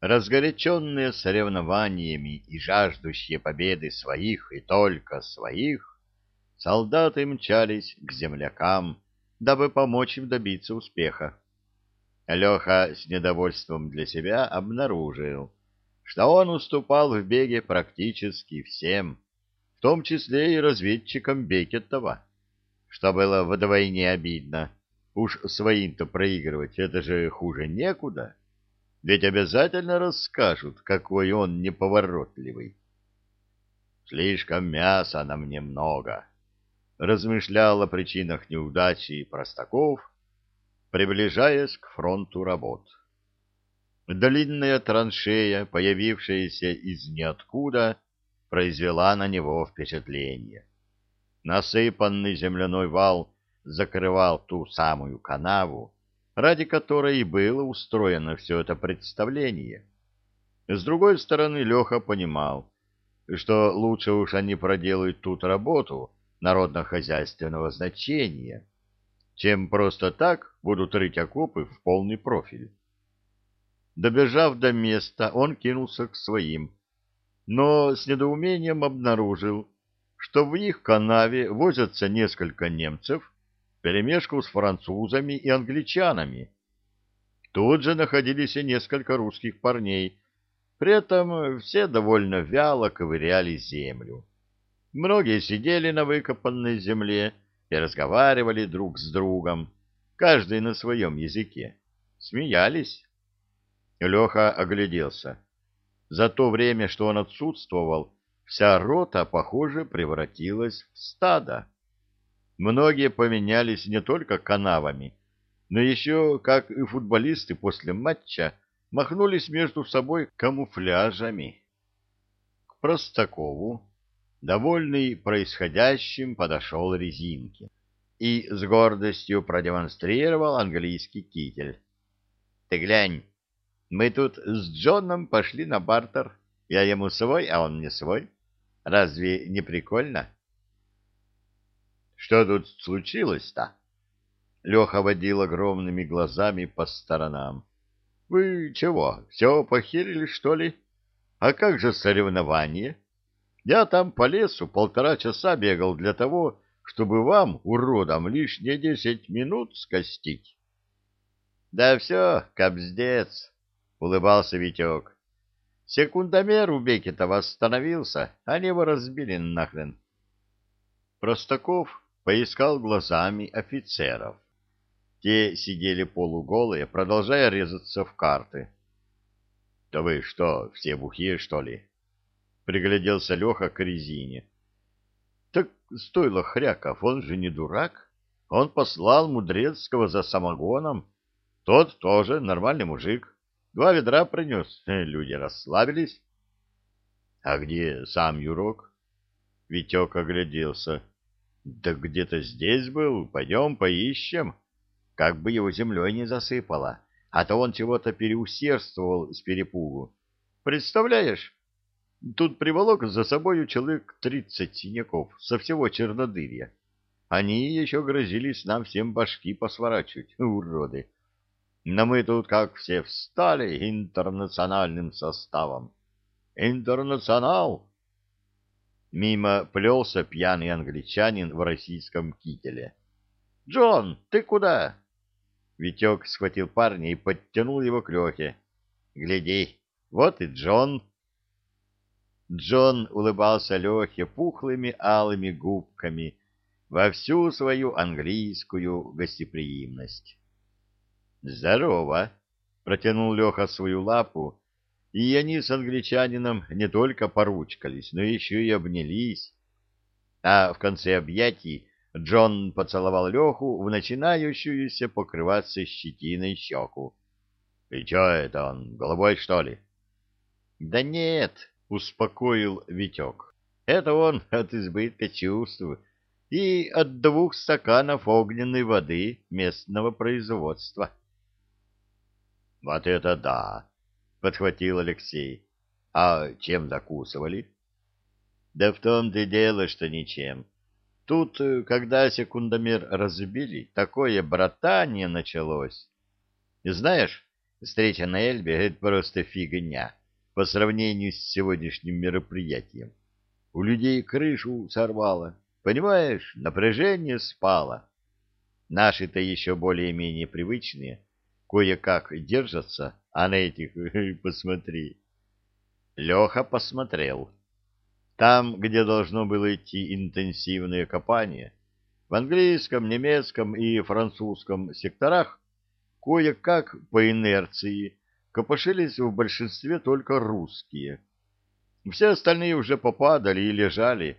Разгоряченные соревнованиями и жаждущие победы своих и только своих, солдаты мчались к землякам, дабы помочь им добиться успеха. Леха с недовольством для себя обнаружил, что он уступал в беге практически всем, в том числе и разведчикам Бекетова, что было вдвойне обидно. Уж своим-то проигрывать, это же хуже некуда. Ведь обязательно расскажут, какой он неповоротливый. Слишком мяса на мне много, размышлял о причинах неудачи Простаков, приближаясь к фронту работ. Длинная траншея, появившаяся из ниоткуда, произвела на него впечатление. Насыпанный земляной вал закрывал ту самую канаву, ради которой и было устроено все это представление. С другой стороны, Леха понимал, что лучше уж они проделают тут работу народно-хозяйственного значения, чем просто так будут рыть окопы в полный профиль. Добежав до места, он кинулся к своим, но с недоумением обнаружил, что в их канаве возятся несколько немцев, вперемешку с французами и англичанами. Тут же находились и несколько русских парней, при этом все довольно вяло ковыряли землю. Многие сидели на выкопанной земле и разговаривали друг с другом, каждый на своем языке. Смеялись. Леха огляделся. За то время, что он отсутствовал, вся рота, похоже, превратилась в стадо. Многие поменялись не только канавами, но еще, как и футболисты после матча, махнулись между собой камуфляжами. К Простакову, довольный происходящим, подошел Резинки и с гордостью продемонстрировал английский китель. — Ты глянь, мы тут с Джоном пошли на бартер. Я ему свой, а он мне свой. Разве не прикольно? — что тут случилось-то? Леха водил огромными глазами по сторонам. — Вы чего, все похерили, что ли? А как же соревнование? Я там по лесу полтора часа бегал для того, чтобы вам, уродам, лишние десять минут скостить. — Да все, кобздец, — улыбался Витек. Секундомер у Бекета остановился, они его разбили нахрен. Простаков поискал глазами офицеров. Те сидели полуголые, продолжая резаться в карты. — Да вы что, все бухие, что ли? — пригляделся Леха к резине. — Так стоило Хряков, он же не дурак. Он послал Мудрецкого за самогоном. Тот тоже нормальный мужик. Два ведра принес. Люди расслабились. — А где сам Юрок? Витек огляделся. — да где-то здесь был, пойдем поищем. Как бы его землей не засыпало, а то он чего-то переусердствовал с перепугу. Представляешь, тут приволок за собою человек тридцать синяков со всего Чернодырья. Они еще грозились нам всем башки посворачивать, уроды. Но мы тут как все встали интернациональным составом. Интернационал! Мимо плелся пьяный англичанин в российском кителе. «Джон, ты куда?» Витек схватил парня и подтянул его к Лехе. «Гляди, вот и Джон». Джон улыбался Лехе пухлыми алыми губками во всю свою английскую гостеприимность. «Здорово!» — протянул Леха свою лапу и они с англичанином не только поручкались, но еще и обнялись. А в конце объятий Джон поцеловал Леху в начинающуюся покрываться щетиной щеку. — И че это он, головой, что ли? — Да нет, — успокоил Витек. — Это он от избытка чувств и от двух стаканов огненной воды местного производства. — Вот это да! Подхватил Алексей. А чем закусывали? Да в том-то и дело, что ничем. Тут, э, когда секундомер разбили, такое братание началось. Знаешь, Встреча на Эльбе — это просто фигня по сравнению с сегодняшним мероприятием. У людей крышу сорвало, понимаешь, напряжение спало. Наши-то еще более-менее привычные, кое-как держатся, а на этих, посмотри. Леха посмотрел. Там, где должно было идти интенсивное копание, в английском, немецком и французском секторах, кое-как по инерции копошились в большинстве только русские. Все остальные уже попадали и лежали,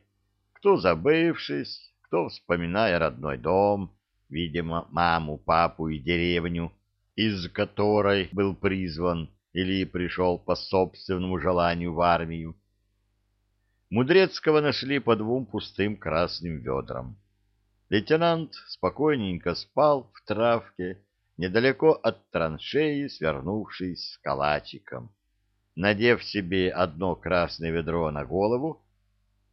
кто забывшись, кто вспоминая родной дом, видимо, маму, папу и деревню, из которой был призван или пришел по собственному желанию в армию. Мудрецкого нашли по двум пустым красным ведрам. Лейтенант спокойненько спал в травке, недалеко от траншеи, свернувшись с калачиком. Надев себе одно красное ведро на голову,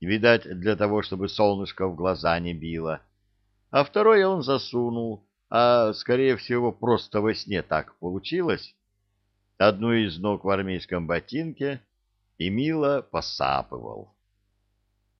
видать, для того, чтобы солнышко в глаза не било, а второе он засунул, а, скорее всего, просто во сне так получилось, одну из ног в армейском ботинке и мило посапывал.